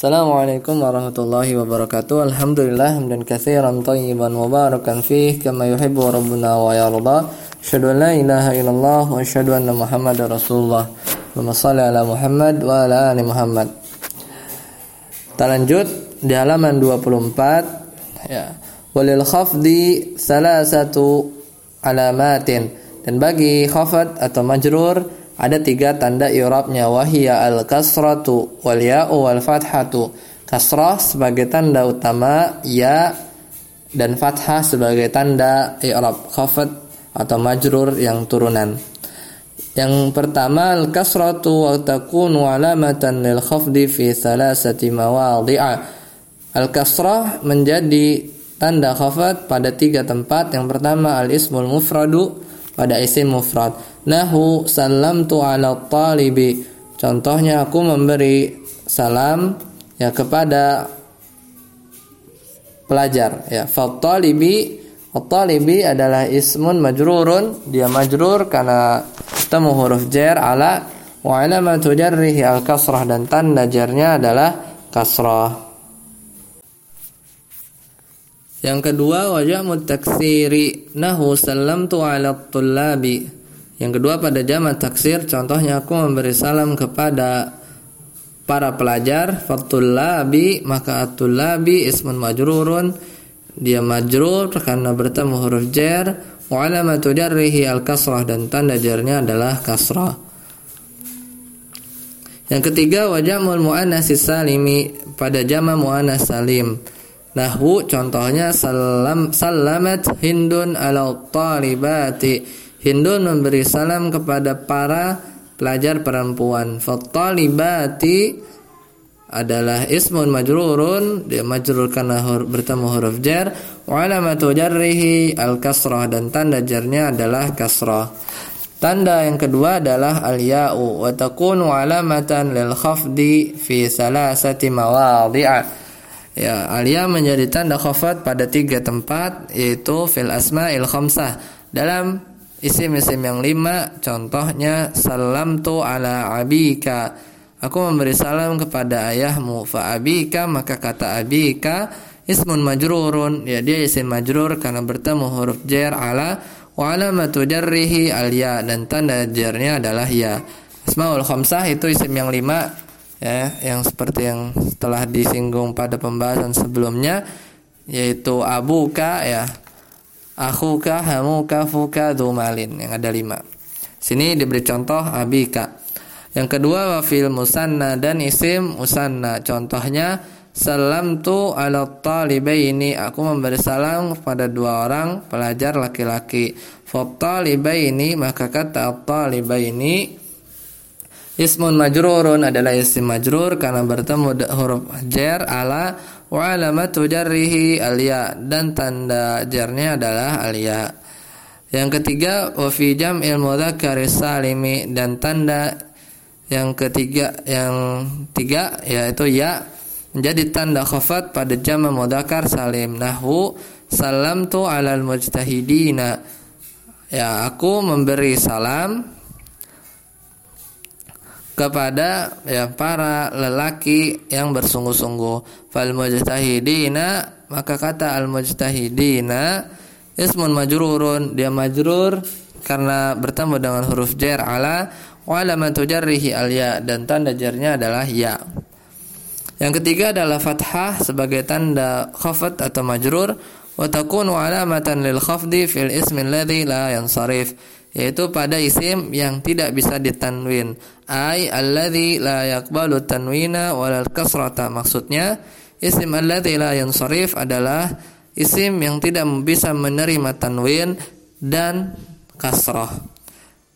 Assalamualaikum warahmatullahi wabarakatuh. Alhamdulillah hamdan katsiran tayyiban mubarakan fih kama yuhibbu rabbuna wa yarda. Asyhadu an la ilaha illallah wa asyhadu anna Muhammadar Rasulullah. Allahumma shalli ala Muhammad wa ala ali Muhammad. Kita lanjut di halaman 24 ya. Walil khafdi salasatu alamatin dan bagi khafad atau majrur ada tiga tanda i'rabnya. Wahia al kasratu wal ya'u wal fathatu. Kasrah sebagai tanda utama ya dan fathah sebagai tanda i'rab khafat atau majrur yang turunan. Yang pertama al kasratu wa takunu alamatan lil khafdi fi thalathati mawadhi'a al kasrah menjadi tanda khafat pada tiga tempat. Yang pertama al ismul mufradu pada isim mufrad. Nahu salamtu ala talibi. Contohnya aku memberi salam ya kepada pelajar ya. Fattalibi At-talibi adalah ismun majrurun, dia majrur karena temu huruf jar ala wa alamatu jarrihi al-kasrah dan tanda jarnya adalah kasrah. Yang kedua wajah mutaksiri nahu tu ala tullabi. Yang kedua pada jamak taksir contohnya aku memberi salam kepada para pelajar fatullabi maka atullabi ismun majrurun dia majrur karena bertemu huruf jar wa alamatu jarrihi al kasrah dan tanda jarnya adalah kasrah. Yang ketiga wajah muannas salimi pada jamak muannas salim. Nahwu contohnya salam salamat Hindun ala talibati. Hindun memberi salam kepada para pelajar perempuan. Fattalibati adalah ismun majrurun dia majrur karena hur, bertemu huruf jar wa alamatu jarrihi al kasrah dan tanda jarnya adalah kasrah tanda yang kedua adalah al ya'u wa takunu alamatan lil khafdi fi salasati mawadhi'a Ya, alia menjadi tanda khafat pada tiga tempat yaitu fil asma'il khamsah. Dalam isim-isim yang lima contohnya salam tu ala abika. Aku memberi salam kepada ayahmu fa abika maka kata abika ismun majrurun ya dia isim majrur karena bertemu huruf jar ala wa alamatu jarrihi al ya dan tanda jarnya adalah ya. Asmaul khamsah itu isim yang lima ya yang seperti yang telah disinggung pada pembahasan sebelumnya yaitu abuka ya akhuka hamuka fuka dumalin. Yang ada lima. Sini diberi contoh abika. Yang kedua wafil musanna dan isim musanna. Contohnya salam tu ala talibaini. Aku memberi salam kepada dua orang pelajar laki-laki. Ini maka kata talibaini Ismun majrurun adalah isim majrur karena bertemu huruf jar ala wa jarrihi alia. Dan tanda jarnya adalah alia. Yang ketiga wa fi jam'il mudzakkar salimi. Dan tanda yang ketiga yang tiga yaitu ya menjadi tanda khafat pada jama mudzakkar salim. Nahwu salamtu alal mujtahidina. Ya aku memberi salam kepada ya para lelaki yang bersungguh-sungguh. Fal mujtahidina maka kata al mujtahidina ismun majrurun dia majrur karena bertemu dengan huruf jar ala wa alamatu jarrihi al ya dan tanda jarnya adalah ya. Yang ketiga adalah fathah sebagai tanda khafat atau majrur wa takunu alamatan lil khafdi fil ismi alladhi la yansarif yaitu pada isim yang tidak bisa ditanwin. Ai alladzi la yaqbalu tanwina wal kasrata. Maksudnya isim alladzi la yansarif adalah isim yang tidak bisa menerima tanwin dan kasrah.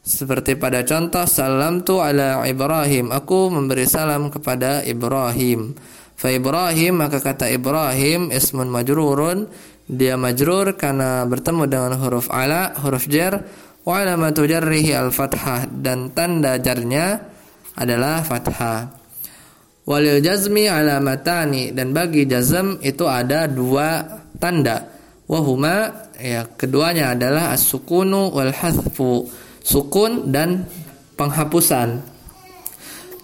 Seperti pada contoh salam tu ala Ibrahim. Aku memberi salam kepada Ibrahim. Fa Ibrahim maka kata Ibrahim ismun majrurun. Dia majrur karena bertemu dengan huruf ala huruf jar Wa alamatu jarrihi al-fathah dan tanda jarnya adalah fathah. Walil jazmi alamatani dan bagi jazm itu ada dua tanda. Wahuma ya keduanya adalah as-sukunu wal hadfu. Sukun dan penghapusan.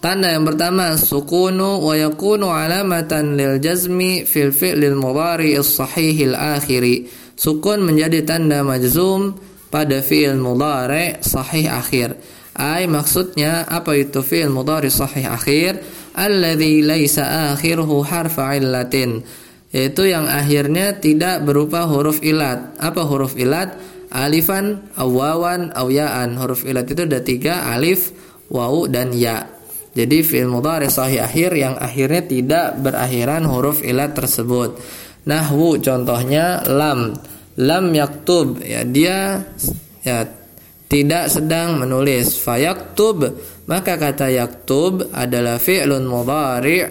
Tanda yang pertama sukunu wa yakunu alamatan lil jazmi fil fi'lil mudhari as-sahihil akhiri. Sukun menjadi tanda majzum pada fi'il mudhari sahih akhir. Ai maksudnya apa itu fi'il mudhari sahih akhir? Alladzi laisa akhiruhu harfa illatin. Yaitu yang akhirnya tidak berupa huruf ilat. Apa huruf ilat? Alifan, awawan, awyaan. Huruf ilat itu ada tiga, alif, waw, dan ya. Jadi fi'il mudhari sahih akhir yang akhirnya tidak berakhiran huruf ilat tersebut. Nahwu contohnya lam. Lam yaktub ya dia ya tidak sedang menulis. Fayaktub maka kata yaktub adalah fi'lun mudhari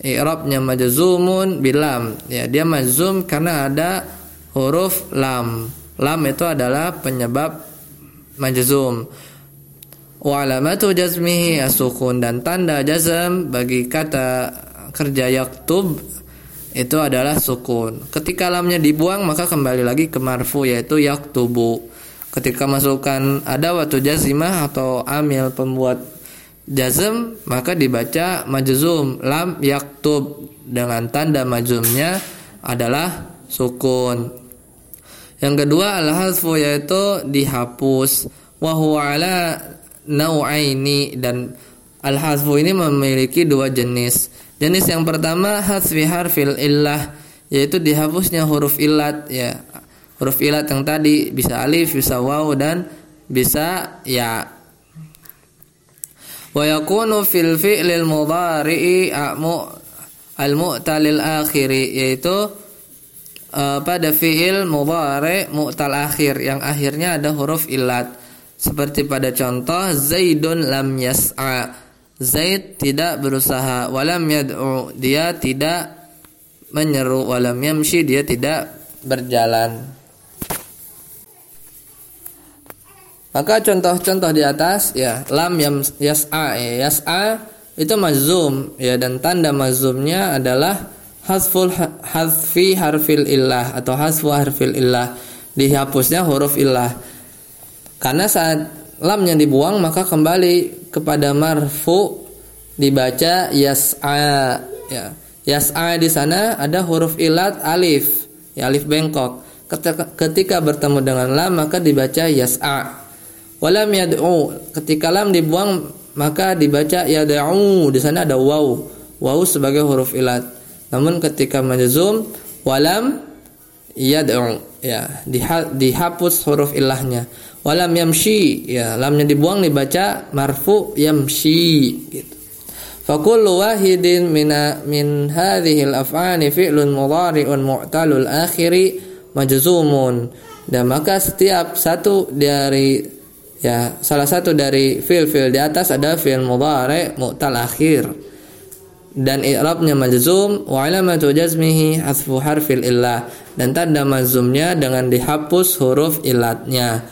i'rabnya majzumun bilam. Ya dia majzum karena ada huruf lam. Lam itu adalah penyebab majzum wa alamatu jazmihi asukun dan tanda jazm bagi kata kerja yaktub itu adalah sukun. Ketika lamnya dibuang maka kembali lagi ke marfu yaitu yaktubu. Ketika masukkan ada waktu jazimah atau amil pembuat jazm maka dibaca majzum lam yaktub dengan tanda majzumnya adalah sukun. Yang kedua al-hazfu yaitu dihapus wa huwa ala nau'aini dan al-hazfu ini memiliki dua jenis. Jenis yang pertama hasfi harfil illah yaitu dihapusnya huruf ilat ya. Huruf ilat yang tadi bisa alif, bisa waw dan bisa ya. Wa yakunu fil fi'lil mudhari'i al-mu'talil akhiri yaitu uh, pada fi'il mudhari mu'tal akhir yang akhirnya ada huruf ilat. Seperti pada contoh Zaidun lam yas'a. Zaid tidak berusaha. Walam yad'u. Dia tidak menyeru. Walam yamshi. Dia tidak berjalan. Maka contoh-contoh di atas ya lam yam yas'a ya, yas'a itu mazum ya dan tanda mazumnya adalah hasful hasfi harfil illah atau hasfu harfil illah. Dihapusnya huruf illah. Karena saat lamnya dibuang maka kembali kepada marfu dibaca yas'a ya. Yas'a di sana ada huruf ilat alif, ya alif bengkok. Ketika, ketika bertemu dengan lam maka dibaca yas'a. Walam yad'u, ketika lam dibuang maka dibaca yad'u. Di sana ada waw. Waw sebagai huruf ilat. Namun ketika majzum walam yad'u ya dihapus huruf ilahnya walam yamshi. Ya lamnya dibuang dibaca marfu yamshi gitu. Kullu wahidin mina min hadhihi al-af'ali fi'lun mudhari'un mu'talul akhiri majzumun. Dan maka setiap satu dari ya salah satu dari fi'il-fi'il di atas ada fi'il mudhari' mu'tal akhir dan i'rabnya majzum wa alamatu jazmihi hasfu harfil illah dan tanda mazumnya dengan dihapus huruf ilatnya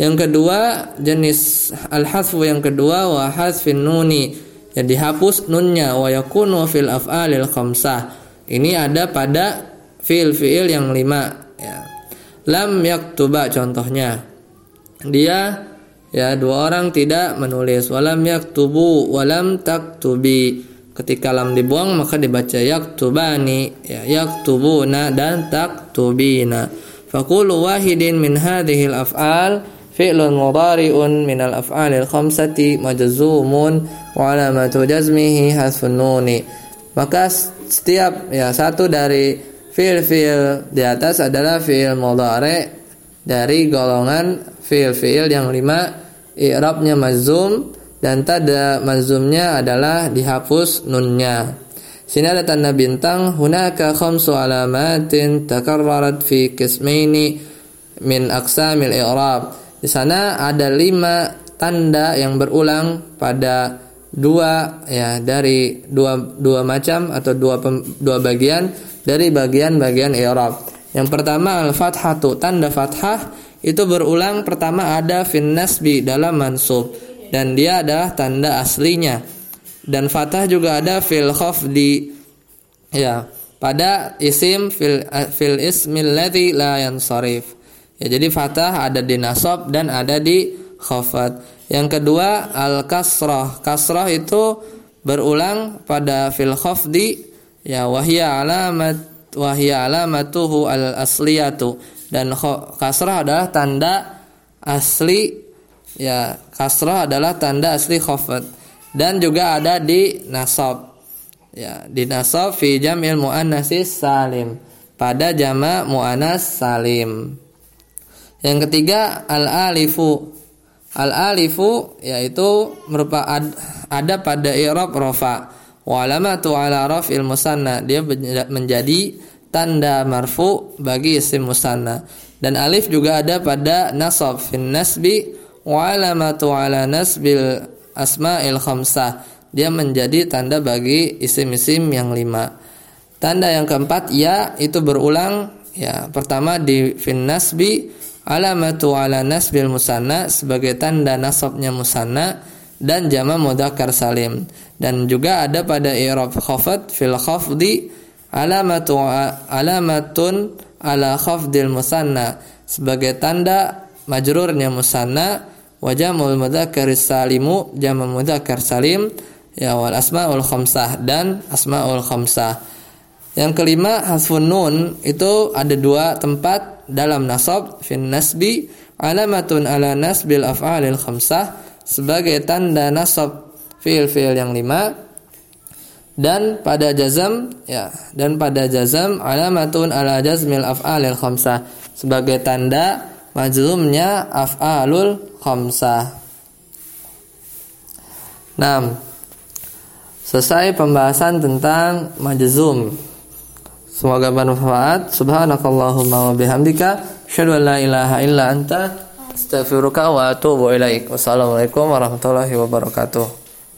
yang kedua jenis al-hasfu yang kedua wa hasfin nuni yang dihapus nunnya wa yakunu fil af'alil khamsah. Ini ada pada fiil-fiil yang lima ya. Lam yaktuba contohnya. Dia ya dua orang tidak menulis walam yaktubu walam taktubi. Ketika lam dibuang maka dibaca yaktubani ya yaktubuna dan taktubina. Fakulu wahidin min hadhil af'al fi'lun mudhari'un minal af'alil khamsati majzumun wa alamatu jazmihi hasfun nuni maka setiap ya satu dari fi'il-fi'il di atas adalah fi'il mudhari' dari golongan fi'il-fi'il yang lima i'rabnya mazum dan tada mazumnya adalah dihapus nunnya. Sini ada tanda bintang hunaka khamsu alamatin takarrarat fi qismaini min aqsamil i'rab. Di sana ada lima tanda yang berulang pada dua ya dari dua dua macam atau dua dua bagian dari bagian-bagian i'rab. Yang pertama al-fathatu tanda fathah itu berulang pertama ada fin nasbi dalam mansub dan dia adalah tanda aslinya. Dan fathah juga ada fil khafdi ya pada isim fil fil ismil ladzi la yansarif. Ya, jadi fathah ada di nasab dan ada di khafat. Yang kedua al kasrah. Kasrah itu berulang pada fil khafdi ya wahya alamat wahya alamatuhu al asliyatu dan kasrah adalah tanda asli ya kasrah adalah tanda asli khafd dan juga ada di nasab. Ya di nasab fi jamil muannatsis salim. Pada jama muannas salim. Yang ketiga al alifu al alifu yaitu merupakan ada pada i'rab rafa. Wa alamatu ala raf'il musanna. Dia menjadi tanda marfu bagi isim musanna. Dan alif juga ada pada nasab fin nasbi wa ala nasbil asma'il khamsah. Dia menjadi tanda bagi isim-isim yang lima. Tanda yang keempat ya itu berulang. Ya pertama di fin nasbi alamatu ala nasbil musanna sebagai tanda nasabnya musanna dan jama mudzakkar salim. Dan juga ada pada i'rab khafat fil khafdi alamatu alamatun ala khafdil musanna sebagai tanda majrurnya musanna wa jamul mudzakkar salimu jama mudzakkar salim ya wal asmaul khamsah dan asmaul khamsah. Yang kelima hasfun nun itu ada dua tempat dalam nasab fin nasbi alamatun ala nasbil af'alil khamsah sebagai tanda nasab fiil-fiil yang lima. Dan pada jazam ya dan pada jazam alamatun ala jazmil af'alil khamsah sebagai tanda majzumnya af'alul khamsah. Nah, selesai pembahasan tentang majzum. Semoga bermanfaat. Subhanakallahumma wa bihamdika asyhadu an la ilaha illa anta Astaghfiruka wa atubu ilaik. Wassalamualaikum warahmatullahi wabarakatuh.